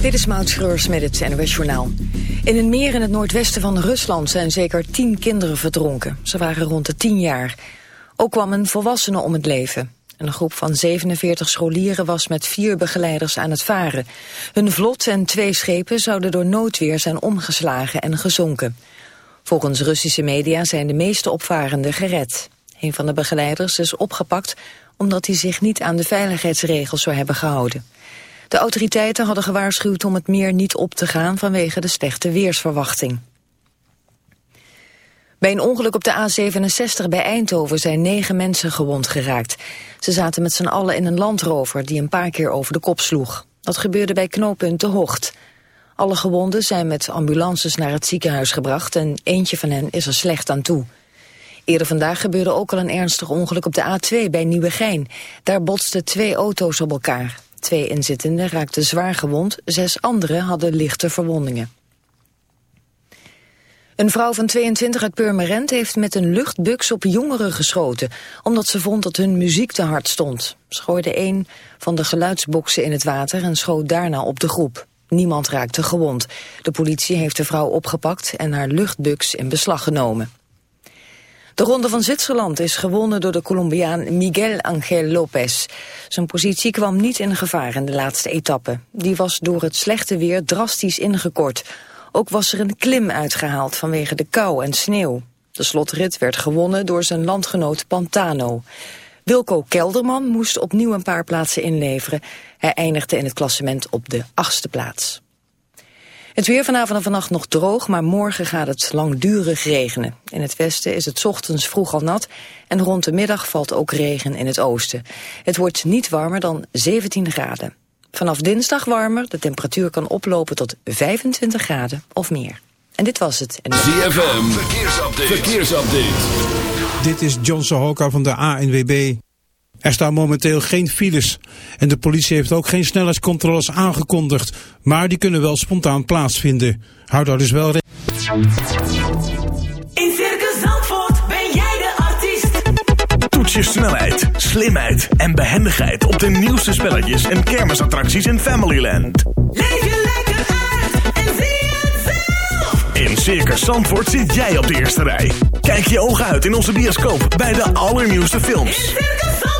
Dit is Maud Schreurs met het NOS Journaal. In een meer in het noordwesten van Rusland zijn zeker tien kinderen verdronken. Ze waren rond de tien jaar. Ook kwam een volwassene om het leven. Een groep van 47 scholieren was met vier begeleiders aan het varen. Hun vlot en twee schepen zouden door noodweer zijn omgeslagen en gezonken. Volgens Russische media zijn de meeste opvarenden gered. Een van de begeleiders is opgepakt omdat hij zich niet aan de veiligheidsregels zou hebben gehouden. De autoriteiten hadden gewaarschuwd om het meer niet op te gaan vanwege de slechte weersverwachting. Bij een ongeluk op de A67 bij Eindhoven zijn negen mensen gewond geraakt. Ze zaten met z'n allen in een landrover die een paar keer over de kop sloeg. Dat gebeurde bij knooppunt De Hocht. Alle gewonden zijn met ambulances naar het ziekenhuis gebracht... en eentje van hen is er slecht aan toe. Eerder vandaag gebeurde ook al een ernstig ongeluk op de A2 bij Nieuwegein. Daar botsten twee auto's op elkaar. Twee inzittenden raakten zwaar gewond, zes anderen hadden lichte verwondingen. Een vrouw van 22 uit Purmerend heeft met een luchtbuks op jongeren geschoten... omdat ze vond dat hun muziek te hard stond. Ze gooide een van de geluidsboksen in het water en schoot daarna op de groep. Niemand raakte gewond. De politie heeft de vrouw opgepakt en haar luchtbuks in beslag genomen. De Ronde van Zwitserland is gewonnen door de Colombiaan Miguel Angel Lopez. Zijn positie kwam niet in gevaar in de laatste etappe. Die was door het slechte weer drastisch ingekort. Ook was er een klim uitgehaald vanwege de kou en sneeuw. De slotrit werd gewonnen door zijn landgenoot Pantano. Wilco Kelderman moest opnieuw een paar plaatsen inleveren. Hij eindigde in het klassement op de achtste plaats. Het weer vanavond en vannacht nog droog, maar morgen gaat het langdurig regenen. In het westen is het ochtends vroeg al nat en rond de middag valt ook regen in het oosten. Het wordt niet warmer dan 17 graden. Vanaf dinsdag warmer, de temperatuur kan oplopen tot 25 graden of meer. En dit was het. En ZFM, verkeersupdate. verkeersupdate. Dit is John Sohoka van de ANWB. Er staan momenteel geen files en de politie heeft ook geen snelheidscontroles aangekondigd, maar die kunnen wel spontaan plaatsvinden. Houd daar dus wel rekening. In Circus Zandvoort ben jij de artiest. Toets je snelheid, slimheid en behendigheid op de nieuwste spelletjes en kermisattracties in Familyland. Leef je lekker uit en zie het zelf. In Circus Zandvoort zit jij op de eerste rij. Kijk je ogen uit in onze bioscoop bij de allernieuwste films. In Circus Zandvoort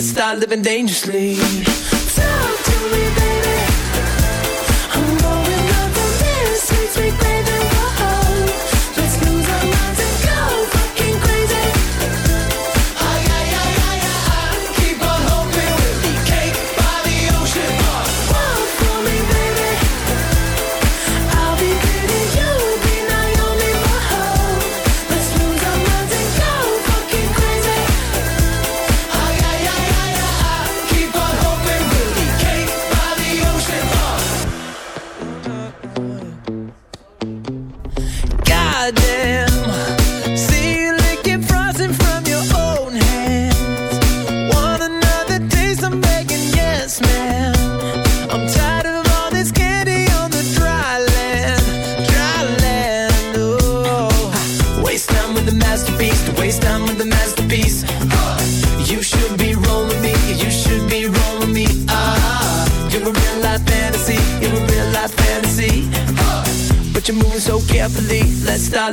Let's start living dangerously. Talk to me, baby. I'm going up on this sweet,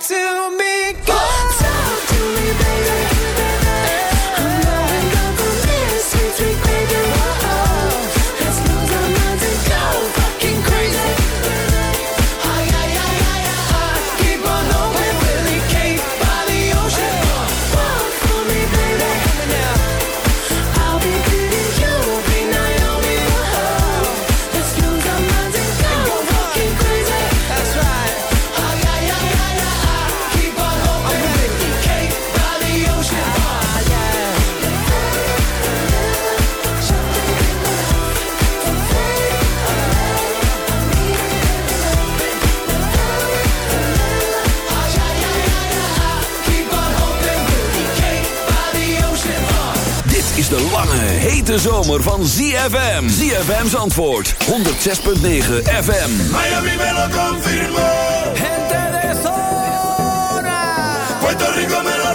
to me. Go. Whoa. zomer van ZFM. ZFM's antwoord. 106.9 FM. Miami me lo confirmó. Gente de zona. Puerto Rico me lo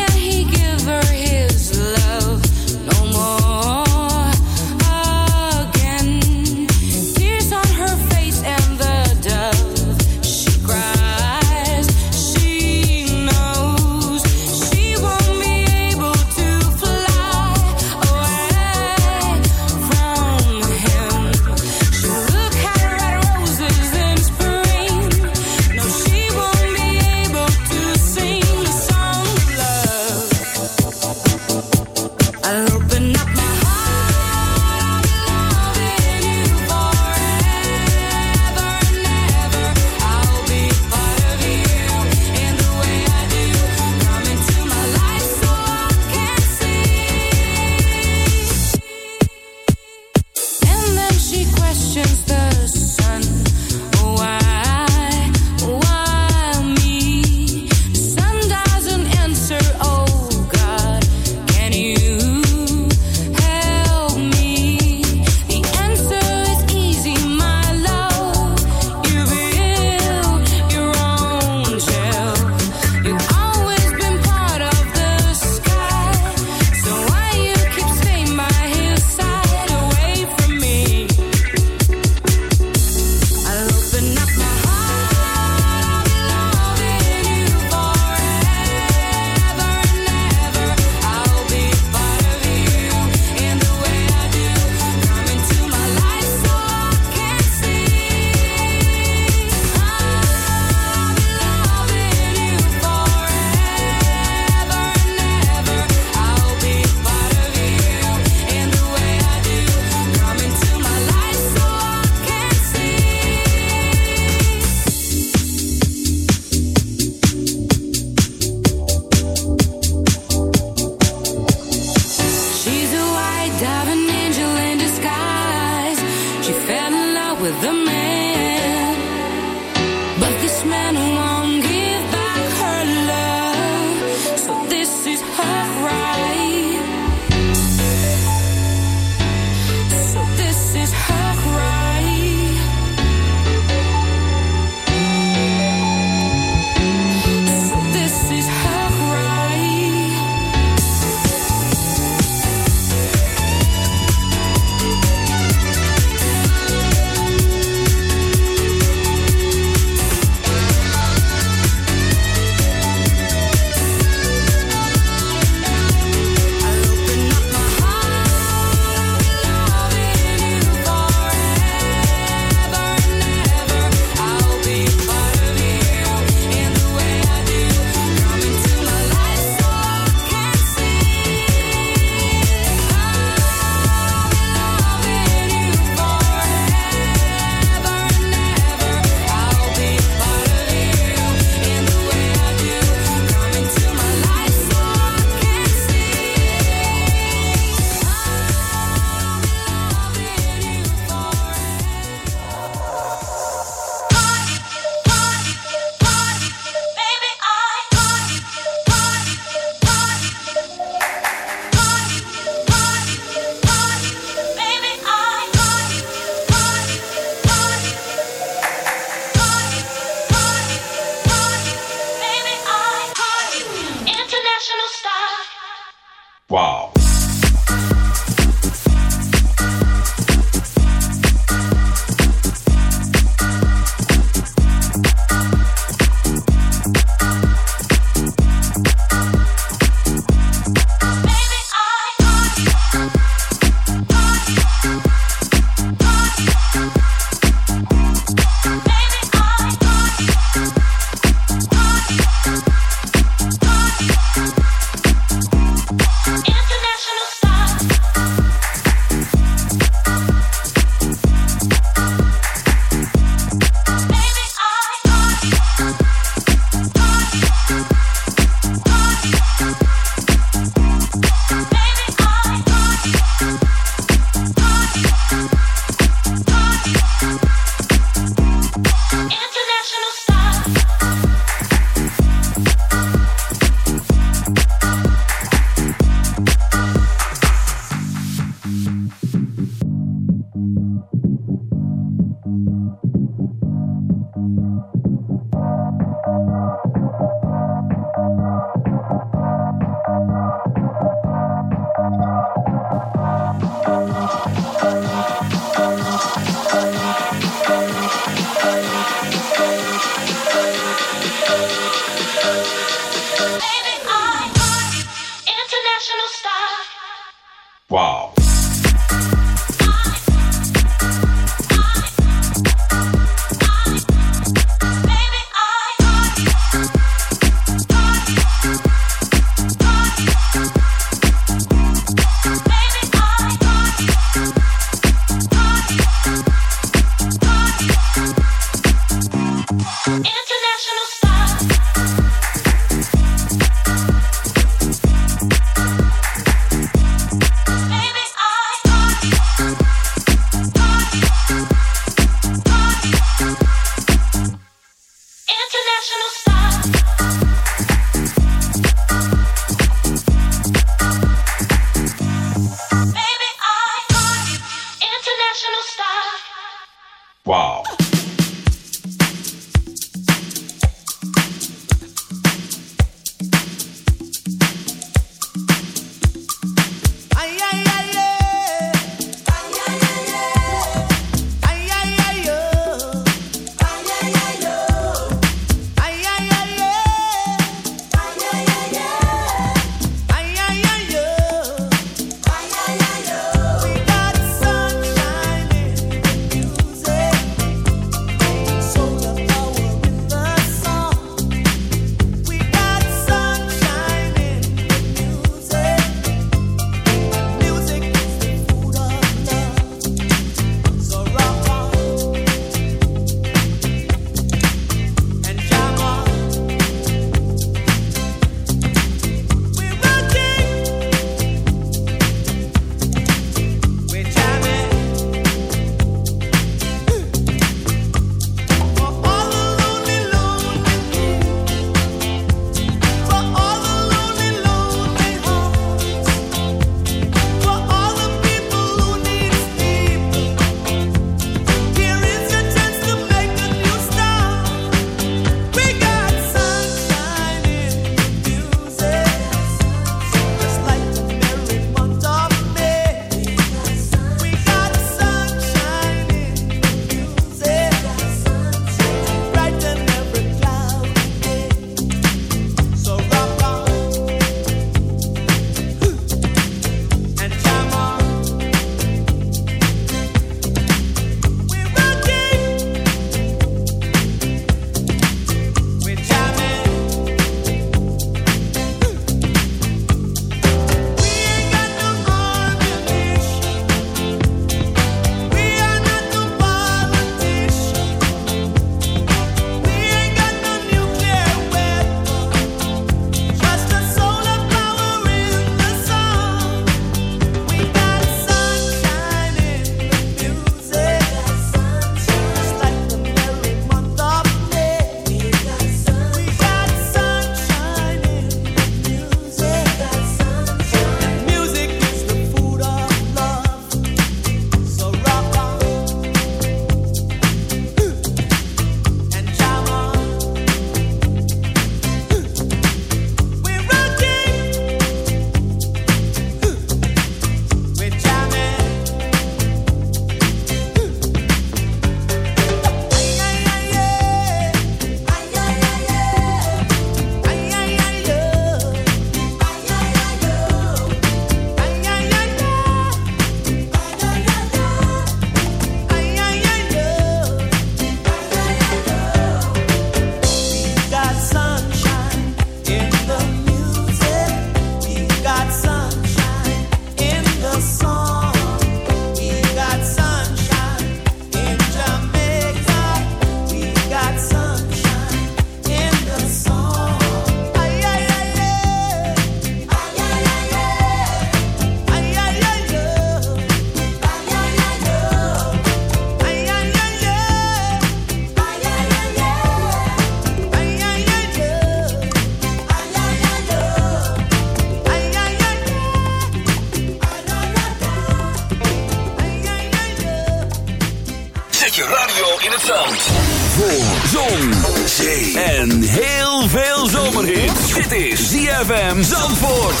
ZFM Zandvoort.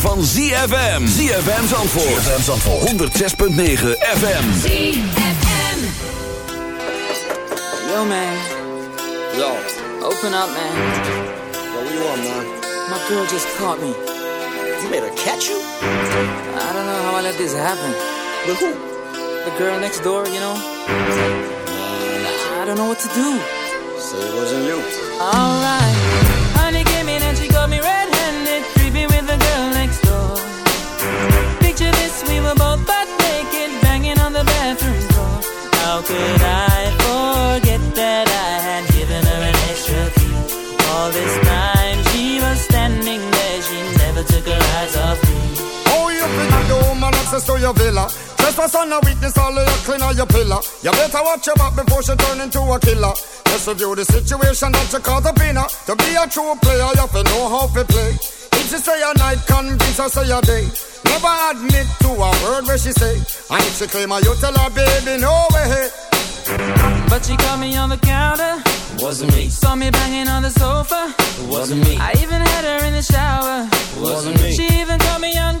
zomer van ZFM. ZFM Zandvoort. ZFM Zandvoort. 106.9 FM. ZFM. Yo, man. Yo. Open up, man. Yo, what you want, man? My girl just caught me. You made her catch you? I don't know how I let this happen. With who? The girl next door, you know? I don't know what to do. So it wasn't you. Alright. Honey villa? Trespass on a weakness, all of your clean on your pillar. You better watch your back before she turn into a killer. Just review the situation that you caught up in her. To be a true player, you have to know how to play. If she say a night, convince her say a day. Never admit to a word where she say. And if she claim her, you tell her, baby, no way. But she caught me on the counter. Wasn't me. Saw me banging on the sofa. Wasn't me. I even had her in the shower. Wasn't me. She even caught me on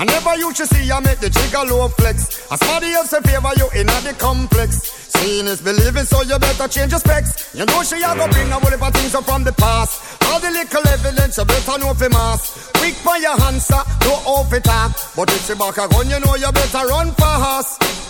I never you should see I make the trigger low flex. As somebody else in favor you in the complex. Seeing is believing, so you better change your specs. You know she a go bring a whole heap of things up from the past. All the little evidence you better know for mass. Quick for your answer, no off it talk. But if she back a gun, you know you better run fast.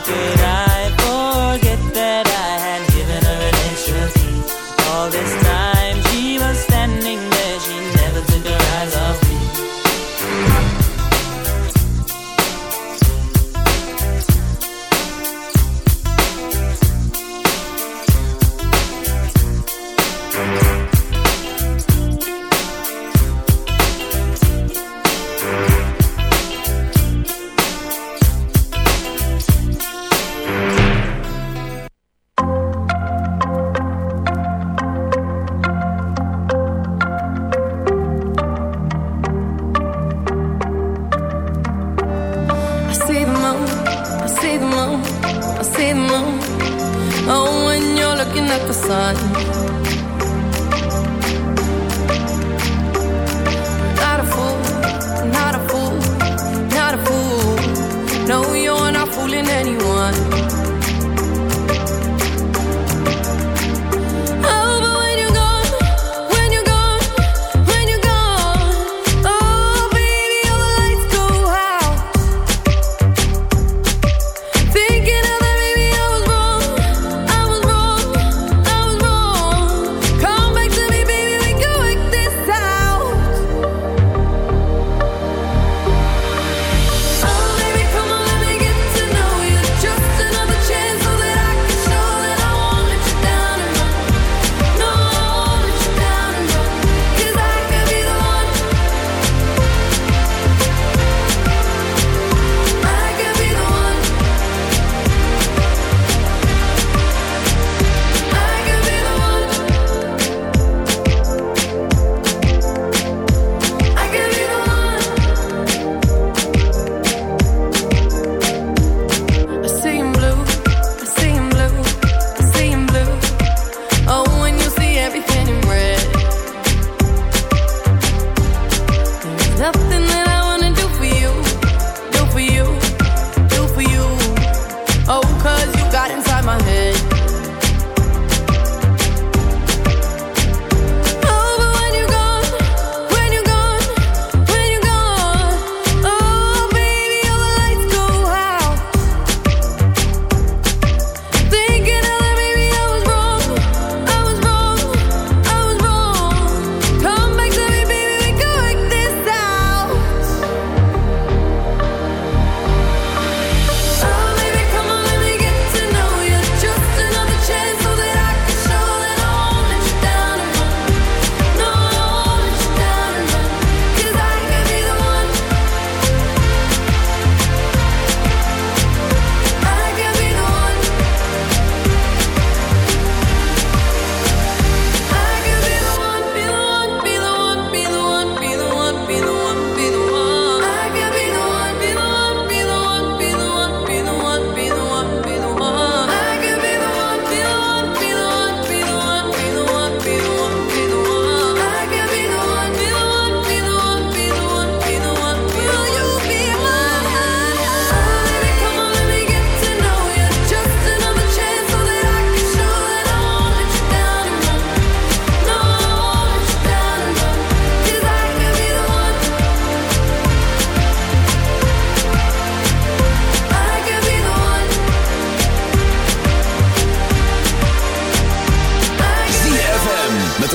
could I